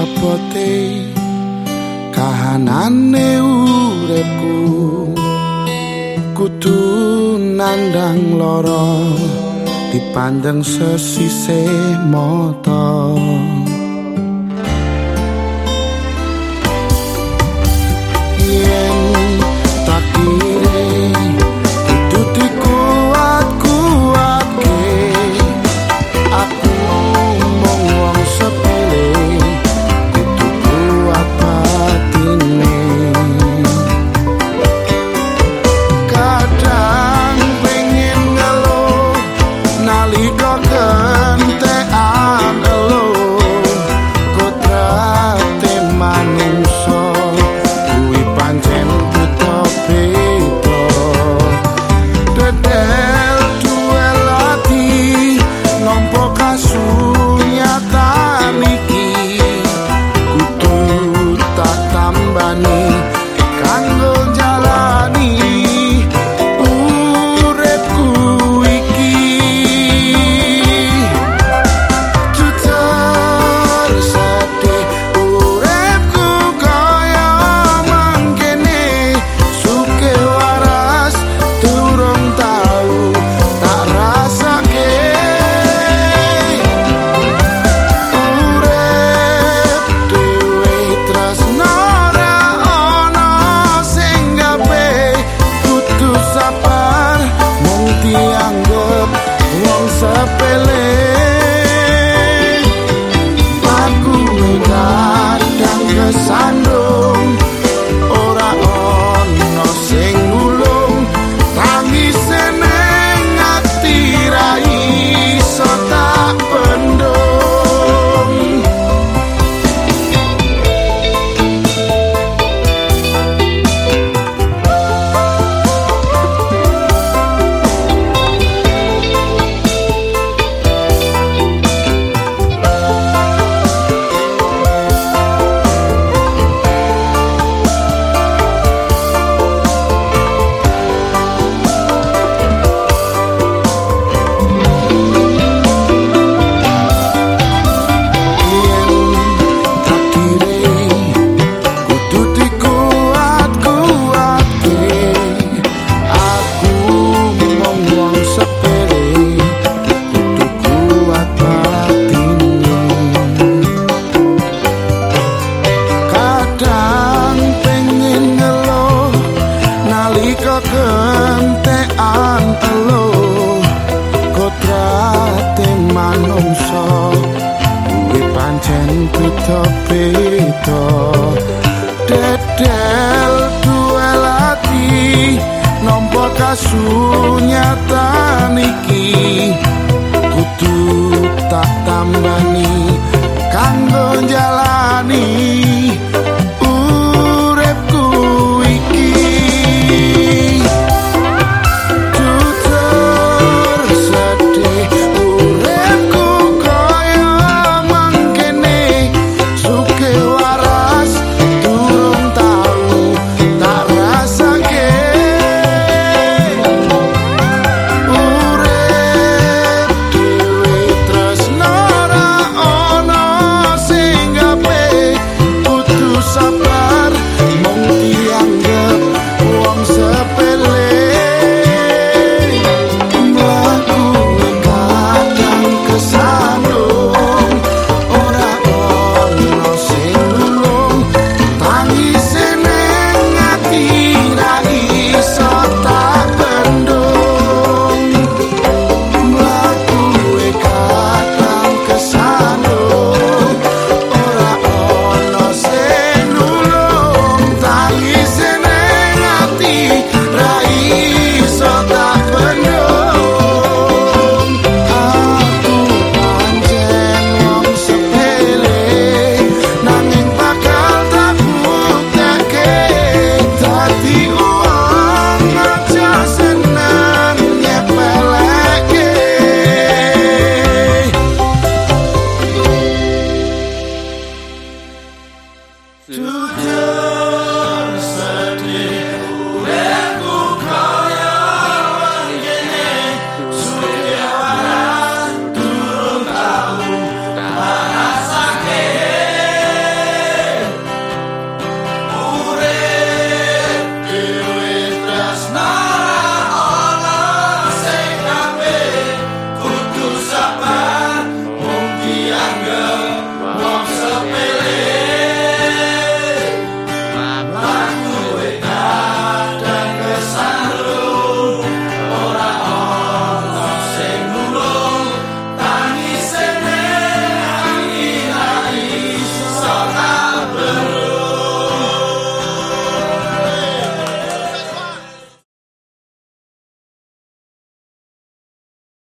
abote kahanane uripku. Kudu nandang loro dipandang sesise sua tá asuhnya tak